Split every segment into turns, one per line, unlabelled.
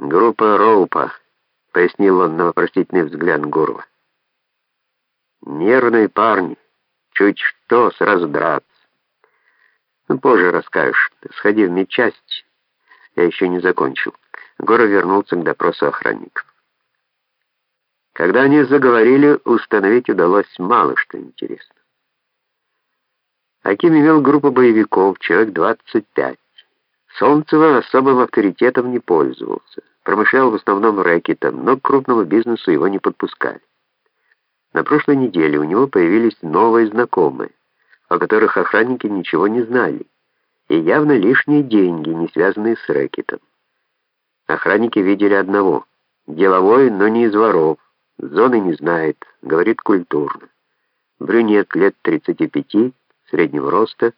«Группа Роупа», — пояснил он на вопросительный взгляд Гурова. «Нервные парни, чуть что, сразу драться. Ну, позже расскажешь. Сходи в медчасть, я еще не закончил». Гуров вернулся к допросу охранников. Когда они заговорили, установить удалось мало что интересно. Аким имел группу боевиков, человек 25. Солнцева особым авторитетом не пользовался. Промышлял в основном рэкетом, но к крупному бизнесу его не подпускали. На прошлой неделе у него появились новые знакомые, о которых охранники ничего не знали, и явно лишние деньги, не связанные с рэкетом. Охранники видели одного — деловой, но не из воров, зоны не знает, говорит культурно. Брюнет лет 35, среднего роста,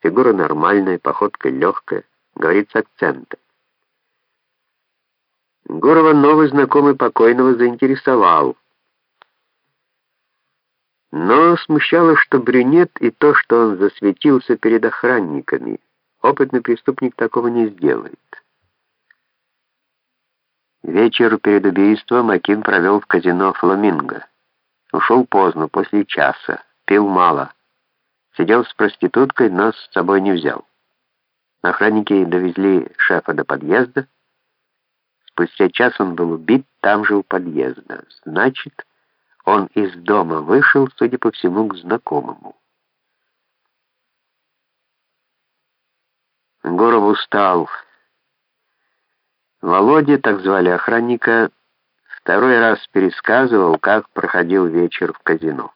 фигура нормальная, походка легкая, говорит с акцентом. Гурова новый знакомый покойного заинтересовал. Но смущало, что брюнет и то, что он засветился перед охранниками. Опытный преступник такого не сделает. Вечер перед убийством Акин провел в казино «Фламинго». Ушел поздно, после часа, пил мало. Сидел с проституткой, но с собой не взял. Охранники довезли шефа до подъезда. Спустя час он был убит там же у подъезда. Значит, он из дома вышел, судя по всему, к знакомому. Горов устал. Володя, так звали охранника, второй раз пересказывал, как проходил вечер в казино.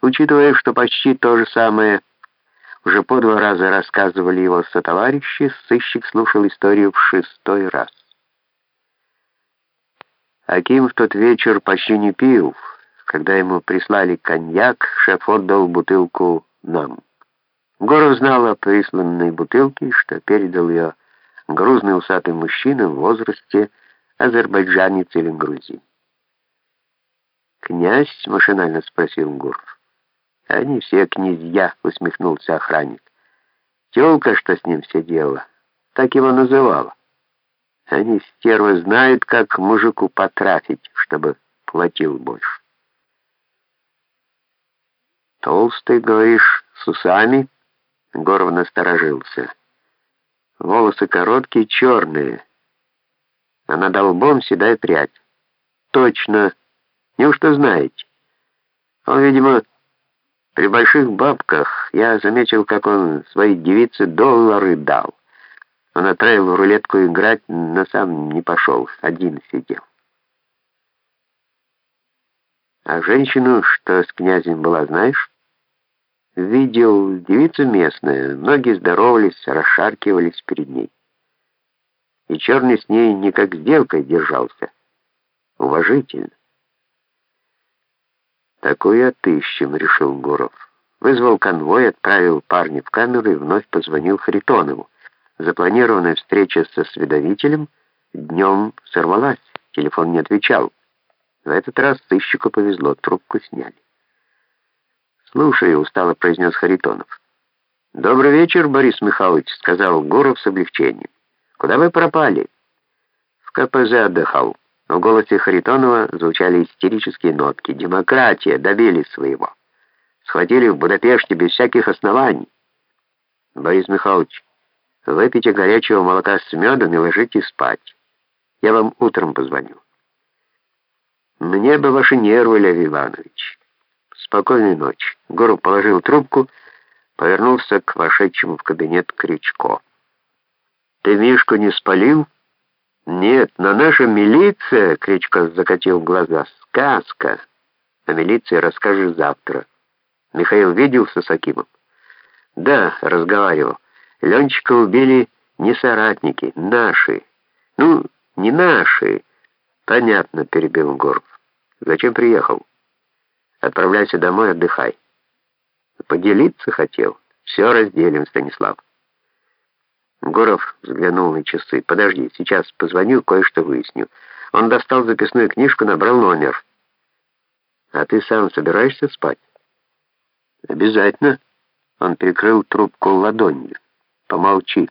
Учитывая, что почти то же самое уже по два раза рассказывали его сотоварищи, сыщик слушал историю в шестой раз. Аким в тот вечер почти не пил. Когда ему прислали коньяк, шеф отдал бутылку нам. Горов знал о присланной бутылке, что передал ее грузный усатый мужчина в возрасте азербайджанец или грузин. «Князь?» — машинально спросил Гуров. «Они все князья», — усмехнулся охранник. «Телка, что с ним сидела, так его называла. Они, стервы, знают, как мужику потрафить, чтобы платил больше». «Толстый, говоришь, с усами?» Горов насторожился. «Волосы короткие, черные, а над лбом седая прядь. Точно. Неужто знаете? Он, видимо, при больших бабках я заметил, как он своей девице доллары дал. Он отправил в рулетку играть, но сам не пошел, один сидел. А женщину, что с князем была, знаешь? Видел девица местная, многие здоровались, расшаркивались перед ней. И черный с ней не как сделкой держался, уважительно. «Такую отыщем», — решил Гуров. Вызвал конвой, отправил парня в камеру и вновь позвонил Харитонову. Запланированная встреча со следовителем днем сорвалась, телефон не отвечал. В этот раз сыщику повезло, трубку сняли. «Слушай», — устало произнес Харитонов. «Добрый вечер, Борис Михайлович», — сказал Гуров с облегчением. «Куда вы пропали?» «В КПЗ отдыхал». В голосе Харитонова звучали истерические нотки. «Демократия! Добились своего! Схватили в Будапеште без всяких оснований!» «Борис Михайлович, выпейте горячего молока с медом и ложитесь спать. Я вам утром позвоню». «Мне бы ваши нервы, Лев Иванович. Спокойной ночи». Гору положил трубку, повернулся к вошедшему в кабинет Кричко. «Ты Мишку не спалил?» «Нет, но наша милиция!» — Кричко закатил глаза. «Сказка! О милиции расскажешь завтра». Михаил виделся с Акимом? «Да, разговаривал. Ленчика убили не соратники, наши. Ну, не наши». «Понятно», — перебил Горб. «Зачем приехал?» «Отправляйся домой, отдыхай». «Поделиться хотел. Все разделим, Станислав». Гуров взглянул на часы. «Подожди, сейчас позвоню, кое-что выясню». Он достал записную книжку, набрал номер. «А ты сам собираешься спать?» «Обязательно». Он прикрыл трубку ладонью. «Помолчи».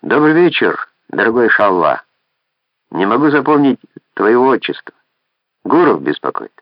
«Добрый вечер, дорогой Шалва». Не могу запомнить твоего отчества. Гуров беспокоит.